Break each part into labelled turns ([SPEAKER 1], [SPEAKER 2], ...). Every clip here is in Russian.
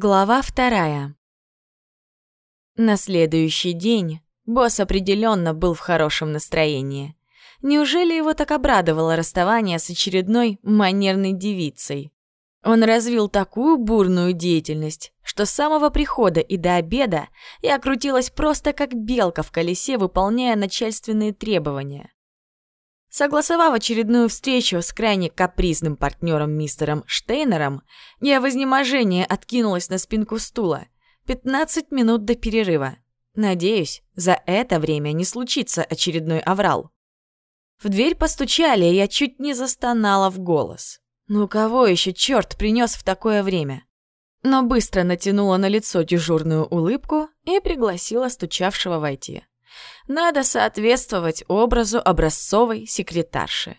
[SPEAKER 1] Глава вторая. На следующий день босс определенно был в хорошем настроении. Неужели его так обрадовало расставание с очередной манерной девицей? Он развил такую бурную деятельность, что с самого прихода и до обеда я крутилась просто как белка в колесе, выполняя начальственные требования. Согласовав очередную встречу с крайне капризным партнером мистером Штейнером, я в изнеможении откинулась на спинку стула. 15 минут до перерыва. Надеюсь, за это время не случится очередной аврал. В дверь постучали, и я чуть не застонала в голос. Ну кого еще черт принес в такое время? Но быстро натянула на лицо дежурную улыбку и пригласила стучавшего войти. Надо соответствовать образу образцовой секретарши.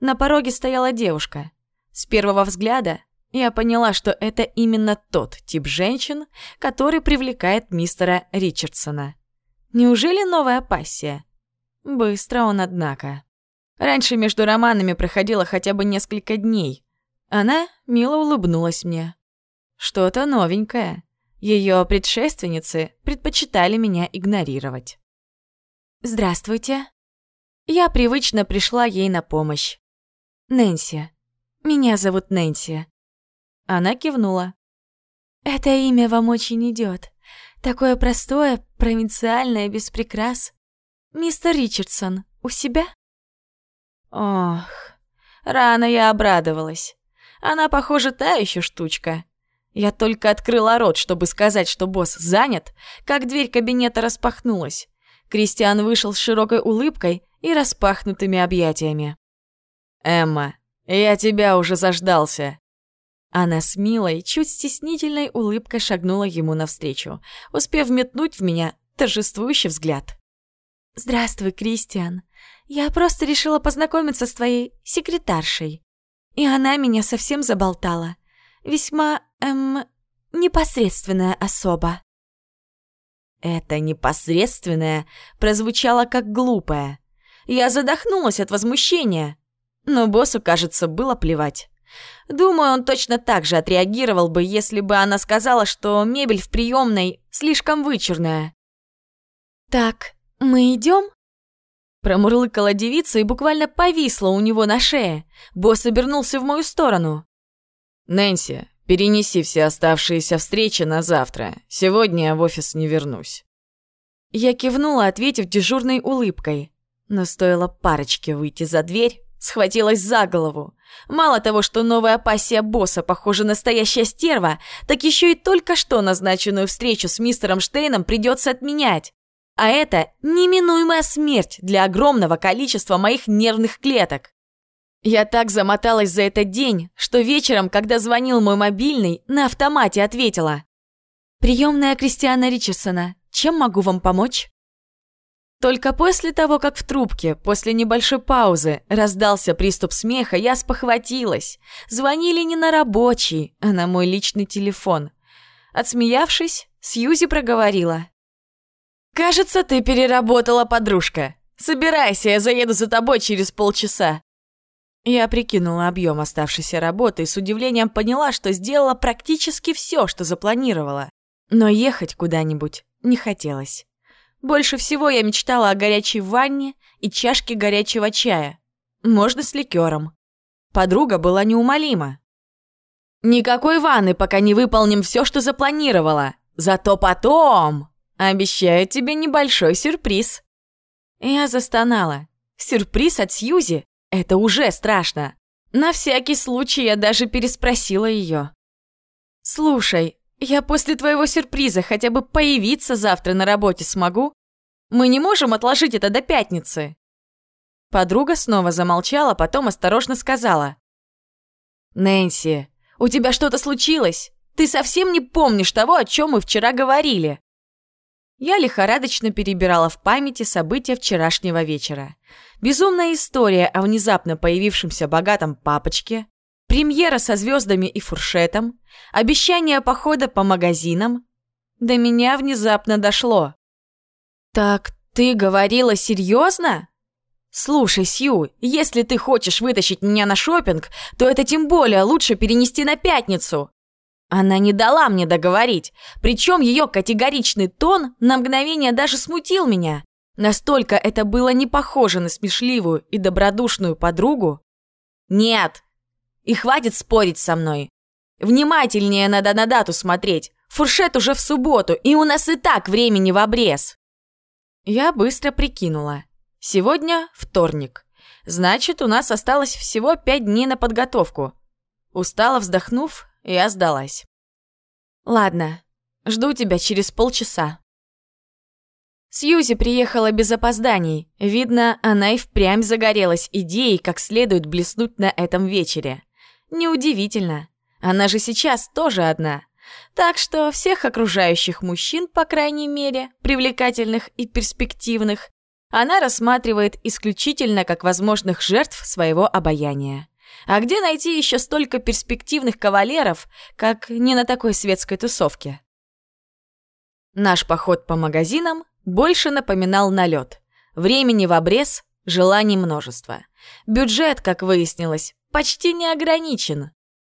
[SPEAKER 1] На пороге стояла девушка. С первого взгляда я поняла, что это именно тот тип женщин, который привлекает мистера Ричардсона. Неужели новая пассия? Быстро он, однако. Раньше между романами проходило хотя бы несколько дней. Она мило улыбнулась мне. Что-то новенькое. Ее предшественницы предпочитали меня игнорировать. «Здравствуйте». Я привычно пришла ей на помощь. «Нэнси. Меня зовут Нэнси». Она кивнула. «Это имя вам очень идет. Такое простое, провинциальное, без прикрас. Мистер Ричардсон, у себя?» Ох, рано я обрадовалась. Она, похоже, та еще штучка. Я только открыла рот, чтобы сказать, что босс занят, как дверь кабинета распахнулась. Кристиан вышел с широкой улыбкой и распахнутыми объятиями. «Эмма, я тебя уже заждался». Она с милой, чуть стеснительной улыбкой шагнула ему навстречу, успев метнуть в меня торжествующий взгляд. «Здравствуй, Кристиан. Я просто решила познакомиться с твоей секретаршей. И она меня совсем заболтала. Весьма, эм, непосредственная особа». Это непосредственное прозвучало как глупое. Я задохнулась от возмущения. Но боссу, кажется, было плевать. Думаю, он точно так же отреагировал бы, если бы она сказала, что мебель в приемной слишком вычурная. «Так, мы идем?» Промурлыкала девица и буквально повисла у него на шее. Босс обернулся в мою сторону.
[SPEAKER 2] «Нэнси, Перенеси все оставшиеся встречи на завтра. Сегодня я в офис не вернусь».
[SPEAKER 1] Я кивнула, ответив дежурной улыбкой. Но стоило парочке выйти за дверь, схватилась за голову. Мало того, что новая пассия босса, похожа настоящая стерва, так еще и только что назначенную встречу с мистером Штейном придется отменять. А это неминуемая смерть для огромного количества моих нервных клеток. Я так замоталась за этот день, что вечером, когда звонил мой мобильный, на автомате ответила. «Приемная Кристиана Ричардсона. Чем могу вам помочь?» Только после того, как в трубке, после небольшой паузы, раздался приступ смеха, я спохватилась. Звонили не на рабочий, а на мой личный телефон. Отсмеявшись, Сьюзи проговорила. «Кажется, ты переработала, подружка. Собирайся, я заеду за тобой через полчаса. Я прикинула объем оставшейся работы и с удивлением поняла, что сделала практически все, что запланировала. Но ехать куда-нибудь не хотелось. Больше всего я мечтала о горячей ванне и чашке горячего чая. Можно с ликером. Подруга была неумолима. «Никакой ванны, пока не выполним все, что запланировала. Зато потом...» «Обещаю тебе небольшой сюрприз». Я застонала. Сюрприз от Сьюзи? Это уже страшно. На всякий случай я даже переспросила ее. «Слушай, я после твоего сюрприза хотя бы появиться завтра на работе смогу? Мы не можем отложить это до пятницы?» Подруга снова замолчала, потом осторожно сказала. «Нэнси, у тебя что-то случилось? Ты совсем не помнишь того, о чем мы вчера говорили?» Я лихорадочно перебирала в памяти события вчерашнего вечера. Безумная история о внезапно появившемся богатом папочке, премьера со звездами и фуршетом, обещание похода по магазинам. До меня внезапно дошло. «Так ты говорила серьезно?» «Слушай, Сью, если ты хочешь вытащить меня на шопинг, то это тем более лучше перенести на пятницу. Она не дала мне договорить, причем ее категоричный тон на мгновение даже смутил меня. Настолько это было не похоже на смешливую и добродушную подругу. Нет, и хватит спорить со мной. Внимательнее надо на дату смотреть. Фуршет уже в субботу, и у нас и так времени в обрез. Я быстро прикинула. Сегодня вторник. Значит, у нас осталось всего пять дней на подготовку. Устало вздохнув, я сдалась. Ладно, жду тебя через полчаса. Сьюзи приехала без опозданий. Видно, она и впрямь загорелась идеей, как следует блеснуть на этом вечере. Неудивительно. Она же сейчас тоже одна. Так что всех окружающих мужчин, по крайней мере, привлекательных и перспективных, она рассматривает исключительно как возможных жертв своего обаяния. А где найти еще столько перспективных кавалеров, как не на такой светской тусовке? Наш поход по магазинам больше напоминал налет. Времени в обрез, желаний множество. Бюджет, как выяснилось, почти не ограничен.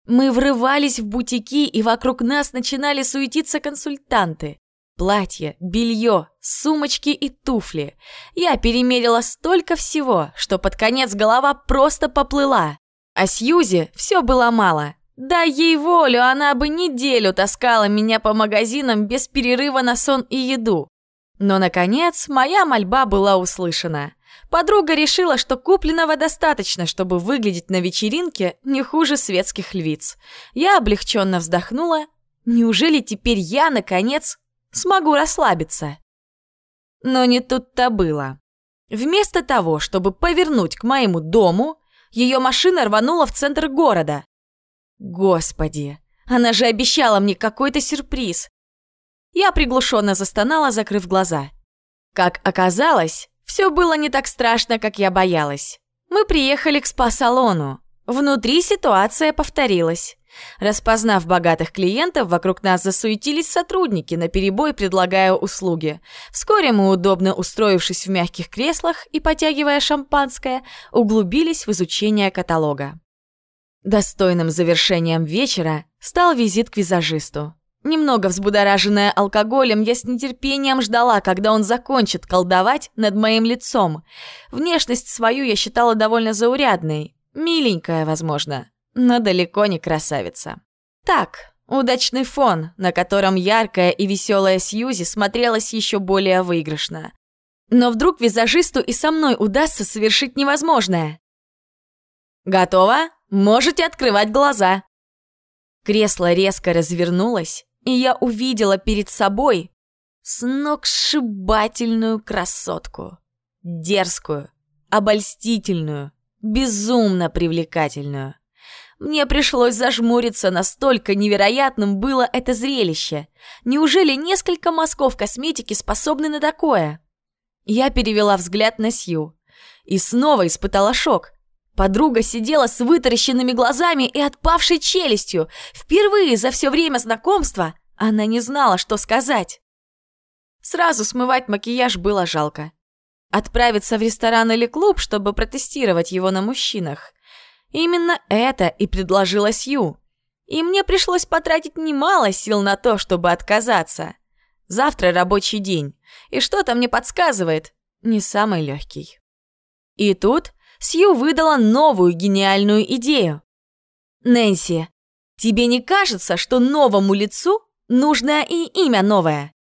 [SPEAKER 1] Мы врывались в бутики, и вокруг нас начинали суетиться консультанты. Платье, белье, сумочки и туфли. Я перемерила столько всего, что под конец голова просто поплыла. А Сьюзи все было мало. Да ей волю, она бы неделю таскала меня по магазинам без перерыва на сон и еду. Но, наконец, моя мольба была услышана. Подруга решила, что купленного достаточно, чтобы выглядеть на вечеринке не хуже светских львиц. Я облегченно вздохнула. Неужели теперь я, наконец, смогу расслабиться? Но не тут-то было. Вместо того, чтобы повернуть к моему дому, ее машина рванула в центр города. Господи, она же обещала мне какой-то сюрприз. Я приглушенно застонала, закрыв глаза. Как оказалось, все было не так страшно, как я боялась. Мы приехали к спа-салону. Внутри ситуация повторилась. Распознав богатых клиентов, вокруг нас засуетились сотрудники, наперебой предлагая услуги. Вскоре мы, удобно устроившись в мягких креслах и потягивая шампанское, углубились в изучение каталога. Достойным завершением вечера стал визит к визажисту. Немного взбудораженная алкоголем, я с нетерпением ждала, когда он закончит колдовать над моим лицом. Внешность свою я считала довольно заурядной. Миленькая, возможно но далеко не красавица. Так, удачный фон, на котором яркая и веселая Сьюзи смотрелась еще более выигрышно. Но вдруг визажисту и со мной удастся совершить невозможное. «Готово? Можете открывать глаза!» Кресло резко развернулось, и я увидела перед собой сногсшибательную красотку. Дерзкую, обольстительную, безумно привлекательную. Мне пришлось зажмуриться, настолько невероятным было это зрелище. Неужели несколько мазков косметики способны на такое? Я перевела взгляд на Сью и снова испытала шок. Подруга сидела с вытаращенными глазами и отпавшей челюстью. Впервые за все время знакомства она не знала, что сказать. Сразу смывать макияж было жалко. Отправиться в ресторан или клуб, чтобы протестировать его на мужчинах – Именно это и предложила Сью. И мне пришлось потратить немало сил на то, чтобы отказаться. Завтра рабочий день, и что-то мне подсказывает, не самый легкий. И тут Сью выдала новую гениальную идею. «Нэнси, тебе не кажется, что новому лицу нужно и имя новое?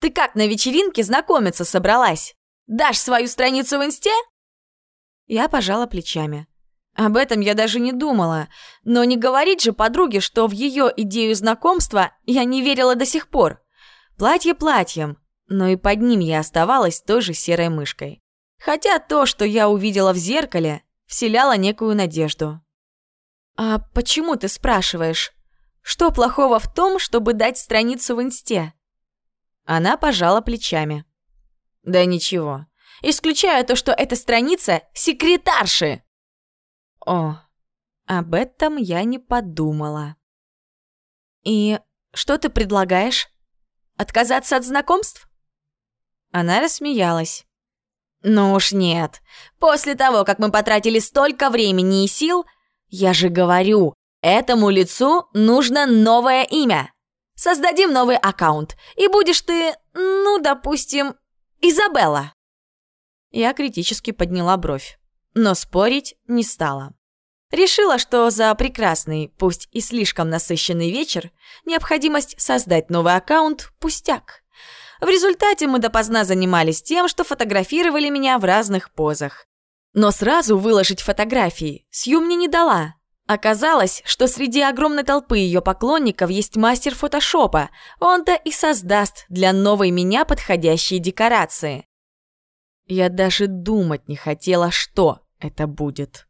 [SPEAKER 1] Ты как на вечеринке знакомиться собралась? Дашь свою страницу в инсте?» Я пожала плечами. Об этом я даже не думала, но не говорить же подруге, что в ее идею знакомства я не верила до сих пор. Платье платьем, но и под ним я оставалась той же серой мышкой. Хотя то, что я увидела в зеркале, вселяло некую надежду. «А почему ты спрашиваешь? Что плохого в том, чтобы дать страницу в инсте?» Она пожала плечами. «Да ничего. Исключая то, что эта страница секретарши!» О, об этом я не подумала. И что ты предлагаешь? Отказаться от знакомств? Она рассмеялась. Ну уж нет. После того, как мы потратили столько времени и сил, я же говорю, Этому лицу нужно новое имя. Создадим новый аккаунт, и будешь ты, ну, допустим, Изабелла. Я критически подняла бровь, но спорить не стала. Решила, что за прекрасный, пусть и слишком насыщенный вечер, необходимость создать новый аккаунт – пустяк. В результате мы допоздна занимались тем, что фотографировали меня в разных позах. Но сразу выложить фотографии Сью мне не дала. Оказалось, что среди огромной толпы ее поклонников есть мастер фотошопа. Он-то и создаст для новой меня подходящие декорации. Я даже думать не хотела, что это будет.